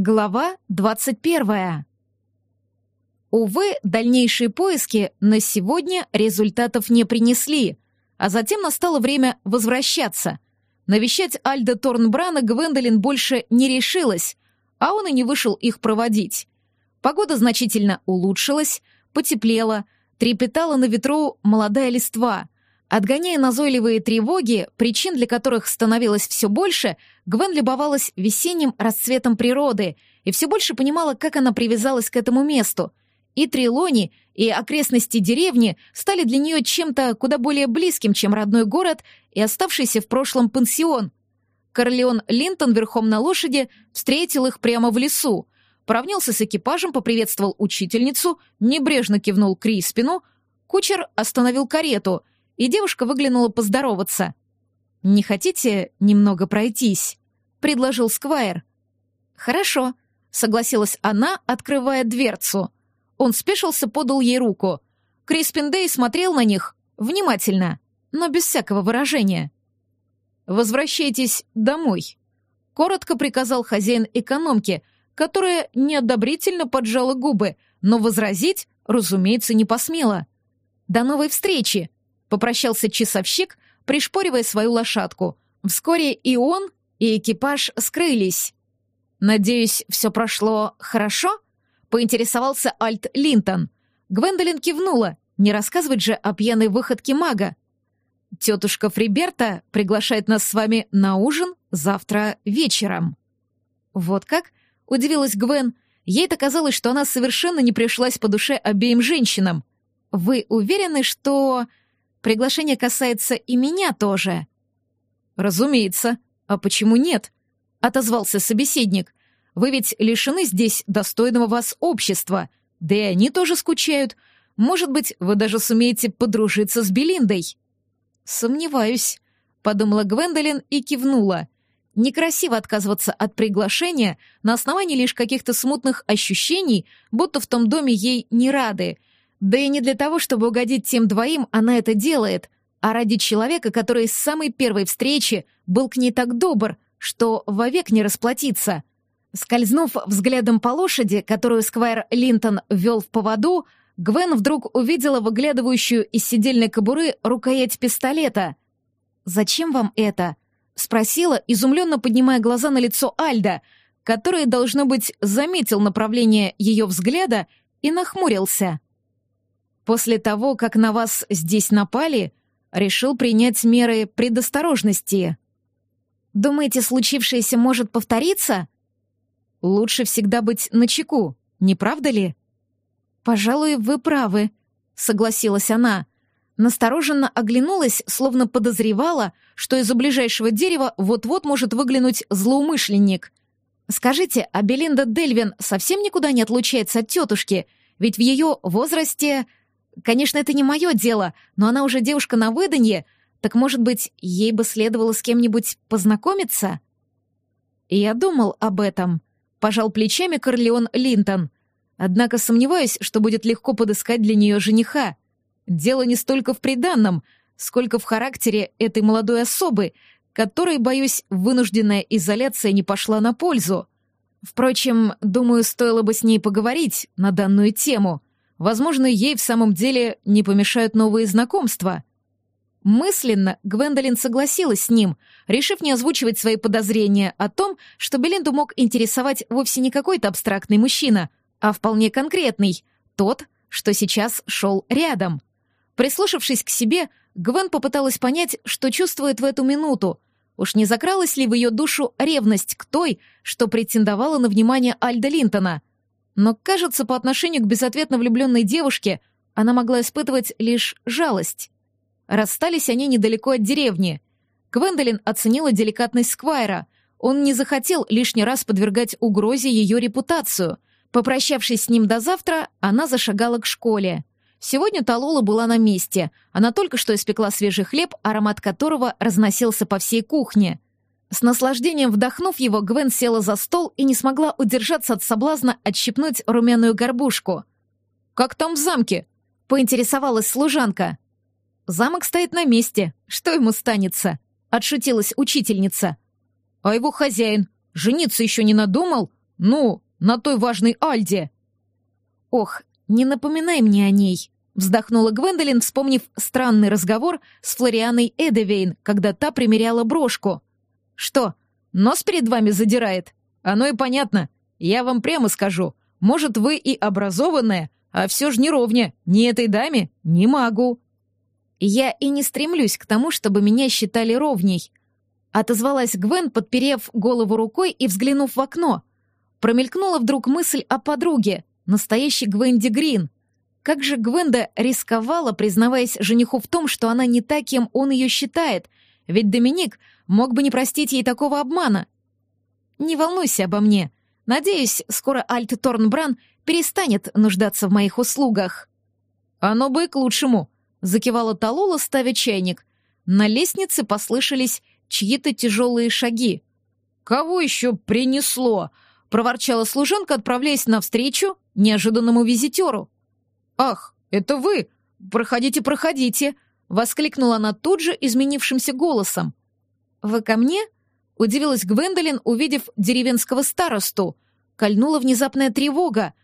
Глава 21. Увы, дальнейшие поиски на сегодня результатов не принесли, а затем настало время возвращаться. Навещать Альда Торнбрана Гвендолин больше не решилась, а он и не вышел их проводить. Погода значительно улучшилась, потеплела, трепетала на ветру молодая листва — Отгоняя назойливые тревоги, причин для которых становилось все больше, Гвен любовалась весенним расцветом природы и все больше понимала, как она привязалась к этому месту. И Трилони, и окрестности деревни стали для нее чем-то куда более близким, чем родной город и оставшийся в прошлом пансион. Корлеон Линтон верхом на лошади встретил их прямо в лесу, поравнялся с экипажем, поприветствовал учительницу, небрежно кивнул Криспину, кучер остановил карету — и девушка выглянула поздороваться. «Не хотите немного пройтись?» — предложил Сквайр. «Хорошо», — согласилась она, открывая дверцу. Он спешился, подал ей руку. Криспин Дэй смотрел на них внимательно, но без всякого выражения. «Возвращайтесь домой», — коротко приказал хозяин экономки, которая неодобрительно поджала губы, но возразить, разумеется, не посмела. «До новой встречи!» Попрощался часовщик, пришпоривая свою лошадку. Вскоре и он, и экипаж скрылись. «Надеюсь, все прошло хорошо?» — поинтересовался Альт Линтон. Гвендолин кивнула, не рассказывать же о пьяной выходке мага. «Тетушка Фриберта приглашает нас с вами на ужин завтра вечером». «Вот как?» — удивилась Гвен. Ей-то казалось, что она совершенно не пришлась по душе обеим женщинам. «Вы уверены, что...» Приглашение касается и меня тоже». «Разумеется. А почему нет?» — отозвался собеседник. «Вы ведь лишены здесь достойного вас общества, да и они тоже скучают. Может быть, вы даже сумеете подружиться с Белиндой?» «Сомневаюсь», — подумала Гвендолин и кивнула. Некрасиво отказываться от приглашения на основании лишь каких-то смутных ощущений, будто в том доме ей не рады — да и не для того, чтобы угодить тем двоим она это делает, а ради человека, который с самой первой встречи был к ней так добр, что вовек не расплатится. Скользнув взглядом по лошади, которую Сквайр Линтон вел в поводу, Гвен вдруг увидела выглядывающую из сидельной кобуры рукоять пистолета. «Зачем вам это?» — спросила, изумленно поднимая глаза на лицо Альда, который, должно быть, заметил направление ее взгляда и нахмурился. После того, как на вас здесь напали, решил принять меры предосторожности. Думаете, случившееся может повториться? Лучше всегда быть начеку, не правда ли? Пожалуй, вы правы, согласилась она. Настороженно оглянулась, словно подозревала, что из-за ближайшего дерева вот-вот может выглянуть злоумышленник. «Скажите, а Белинда Дельвин совсем никуда не отлучается от тетушки? Ведь в ее возрасте Конечно, это не мое дело, но она уже девушка на выданье, так, может быть, ей бы следовало с кем-нибудь познакомиться? И я думал об этом. Пожал плечами Корлеон Линтон. Однако сомневаюсь, что будет легко подыскать для нее жениха. Дело не столько в приданном, сколько в характере этой молодой особы, которой, боюсь, вынужденная изоляция не пошла на пользу. Впрочем, думаю, стоило бы с ней поговорить на данную тему — Возможно, ей в самом деле не помешают новые знакомства. Мысленно Гвендолин согласилась с ним, решив не озвучивать свои подозрения о том, что Белинду мог интересовать вовсе не какой-то абстрактный мужчина, а вполне конкретный, тот, что сейчас шел рядом. Прислушавшись к себе, Гвен попыталась понять, что чувствует в эту минуту. Уж не закралась ли в ее душу ревность к той, что претендовала на внимание Альда Линтона — но, кажется, по отношению к безответно влюбленной девушке она могла испытывать лишь жалость. Расстались они недалеко от деревни. Квендолин оценила деликатность Сквайра. Он не захотел лишний раз подвергать угрозе ее репутацию. Попрощавшись с ним до завтра, она зашагала к школе. Сегодня Талола была на месте. Она только что испекла свежий хлеб, аромат которого разносился по всей кухне — с наслаждением вдохнув его, Гвен села за стол и не смогла удержаться от соблазна отщипнуть румяную горбушку. «Как там в замке?» — поинтересовалась служанка. «Замок стоит на месте. Что ему станется?» — отшутилась учительница. «А его хозяин? Жениться еще не надумал?» Ну, на той важной Альде. Ох, не напоминай мне о ней, вздохнула Гвендолин, вспомнив странный разговор с Флорианой Эдевейн, когда та примеряла брошку. Что, нос перед вами задирает? Оно и понятно. Я вам прямо скажу. Может, вы и образованная, а все же не ровня. Ни этой даме, ни магу. Я и не стремлюсь к тому, чтобы меня считали ровней. Отозвалась Гвен, подперев голову рукой и взглянув в окно. Промелькнула вдруг мысль о подруге, настоящей Гвенди Грин. Как же Гвенда рисковала, признаваясь жениху в том, что она не та, кем он ее считает, ведь Доминик мог бы не простить ей такого обмана. «Не волнуйся обо мне. Надеюсь, скоро Альт Торнбран перестанет нуждаться в моих услугах». «Оно бы и к лучшему», — закивала Талула, ставя чайник. На лестнице послышались чьи-то тяжелые шаги. «Кого еще принесло?» — проворчала служанка, отправляясь навстречу неожиданному визитеру. «Ах, это вы! Проходите, проходите!» — воскликнула она тут же изменившимся голосом. «Вы ко мне?» — удивилась Гвендолин, увидев деревенского старосту. Кольнула внезапная тревога.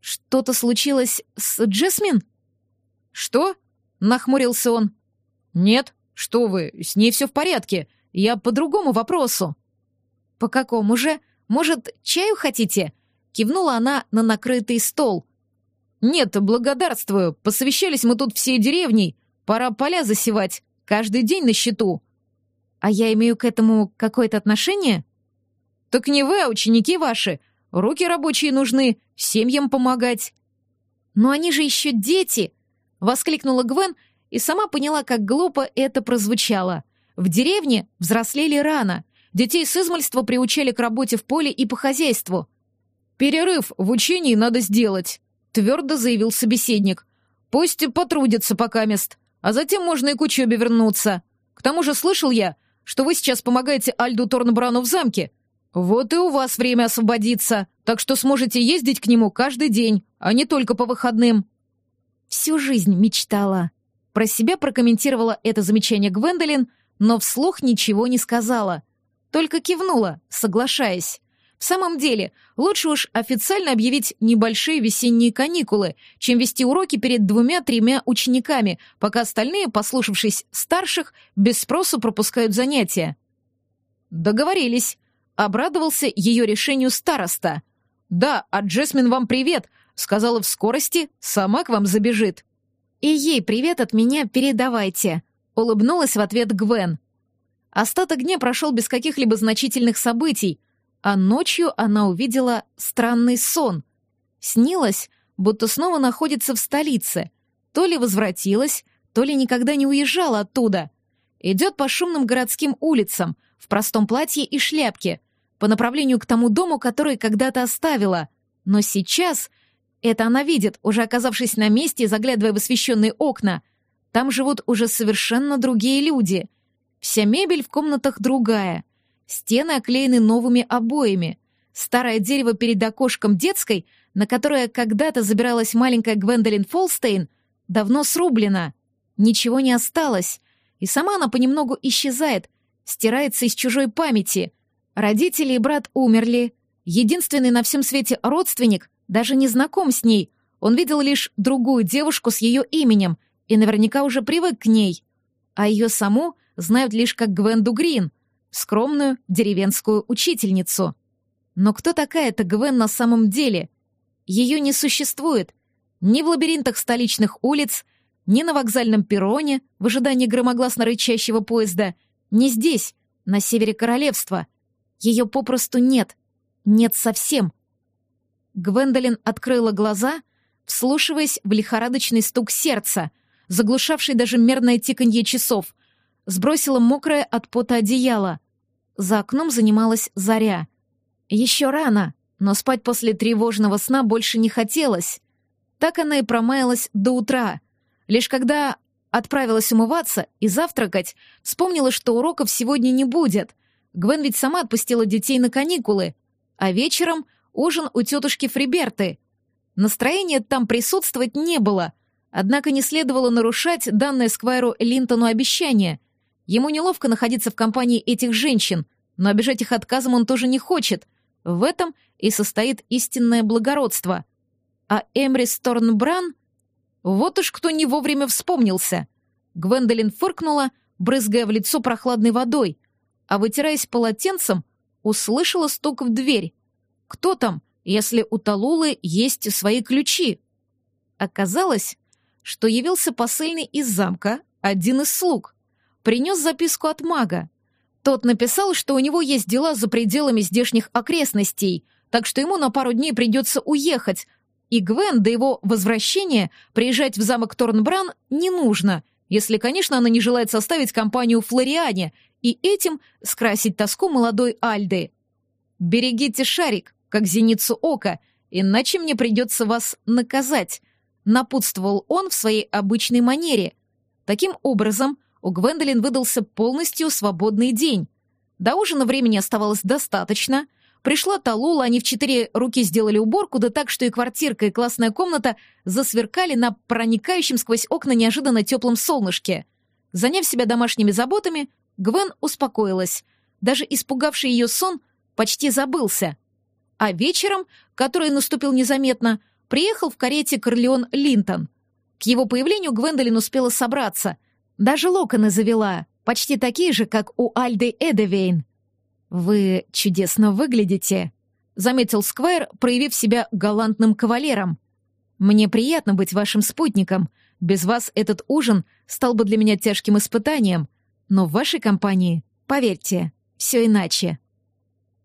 «Что-то случилось с Джесмин?» «Что?» — нахмурился он. «Нет, что вы, с ней все в порядке. Я по другому вопросу». «По какому же? Может, чаю хотите?» Кивнула она на накрытый стол. «Нет, благодарствую. Посовещались мы тут всей деревней. Пора поля засевать. Каждый день на счету». «А я имею к этому какое-то отношение?» «Так не вы, а ученики ваши. Руки рабочие нужны, семьям помогать». «Но они же еще дети!» — воскликнула Гвен и сама поняла, как глупо это прозвучало. В деревне взрослели рано. Детей с измольства приучали к работе в поле и по хозяйству. «Перерыв в учении надо сделать», — твердо заявил собеседник. «Пусть потрудится пока мест, а затем можно и к учебе вернуться. К тому же слышал я, что вы сейчас помогаете Альду Торнбрану в замке. Вот и у вас время освободится, так что сможете ездить к нему каждый день, а не только по выходным». «Всю жизнь мечтала». Про себя прокомментировала это замечание Гвендолин, но вслух ничего не сказала. Только кивнула, соглашаясь. В самом деле, лучше уж официально объявить небольшие весенние каникулы, чем вести уроки перед двумя-тремя учениками, пока остальные, послушавшись старших, без спросу пропускают занятия. Договорились. Обрадовался ее решению староста. «Да, а Джесмин вам привет!» Сказала в скорости, сама к вам забежит. «И ей привет от меня передавайте», — улыбнулась в ответ Гвен. Остаток дня прошел без каких-либо значительных событий, а ночью она увидела странный сон. Снилось, будто снова находится в столице. То ли возвратилась, то ли никогда не уезжала оттуда. Идет по шумным городским улицам, в простом платье и шляпке, по направлению к тому дому, который когда-то оставила. Но сейчас это она видит, уже оказавшись на месте и заглядывая в освещенные окна. Там живут уже совершенно другие люди. Вся мебель в комнатах другая. Стены оклеены новыми обоями. Старое дерево перед окошком детской, на которое когда-то забиралась маленькая Гвендолин Фолстейн, давно срублено. Ничего не осталось. И сама она понемногу исчезает, стирается из чужой памяти. Родители и брат умерли. Единственный на всем свете родственник даже не знаком с ней. Он видел лишь другую девушку с ее именем и наверняка уже привык к ней. А ее саму знают лишь как Гвенду Грин — скромную деревенскую учительницу. Но кто такая эта Гвен на самом деле? Ее не существует ни в лабиринтах столичных улиц, ни на вокзальном перроне в ожидании громогласно рычащего поезда, ни здесь, на севере королевства. Ее попросту нет. Нет совсем. Гвендолин открыла глаза, вслушиваясь в лихорадочный стук сердца, заглушавший даже мерное тиканье часов, сбросила мокрое от пота одеяло. За окном занималась заря. Еще рано, но спать после тревожного сна больше не хотелось. Так она и промаялась до утра. Лишь когда отправилась умываться и завтракать, вспомнила, что уроков сегодня не будет. Гвен ведь сама отпустила детей на каникулы. А вечером ужин у тетушки Фриберты. Настроения там присутствовать не было, однако не следовало нарушать данное Сквайру Линтону обещание — Ему неловко находиться в компании этих женщин, но обижать их отказом он тоже не хочет. В этом и состоит истинное благородство. А Эмрис Торнбран... Вот уж кто не вовремя вспомнился. Гвендолин фыркнула, брызгая в лицо прохладной водой, а, вытираясь полотенцем, услышала стук в дверь. Кто там, если у Талулы есть свои ключи? Оказалось, что явился посыльный из замка, один из слуг. Принес записку от мага. Тот написал, что у него есть дела за пределами здешних окрестностей, так что ему на пару дней придется уехать, и Гвен до его возвращения приезжать в замок Торнбран не нужно, если, конечно, она не желает составить компанию Флориане и этим скрасить тоску молодой Альды. «Берегите шарик, как зеницу ока, иначе мне придется вас наказать», напутствовал он в своей обычной манере. Таким образом, у Гвендолин выдался полностью свободный день. До ужина времени оставалось достаточно. Пришла Талула, они в четыре руки сделали уборку, да так, что и квартирка, и классная комната засверкали на проникающем сквозь окна неожиданно теплом солнышке. Заняв себя домашними заботами, Гвен успокоилась. Даже испугавший ее сон почти забылся. А вечером, который наступил незаметно, приехал в карете Корлеон Линтон. К его появлению Гвендолин успела собраться — даже локоны завела, почти такие же, как у Альды Эдевейн. «Вы чудесно выглядите», — заметил Сквайр, проявив себя галантным кавалером. «Мне приятно быть вашим спутником. Без вас этот ужин стал бы для меня тяжким испытанием. Но в вашей компании, поверьте, все иначе».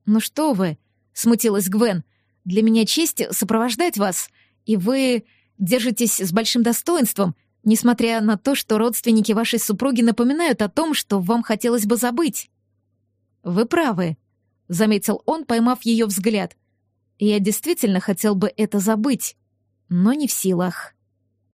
«Ну что вы», — смутилась Гвен, — «для меня честь сопровождать вас, и вы держитесь с большим достоинством несмотря на то, что родственники вашей супруги напоминают о том, что вам хотелось бы забыть. Вы правы, заметил он, поймав ее взгляд. Я действительно хотел бы это забыть, но не в силах.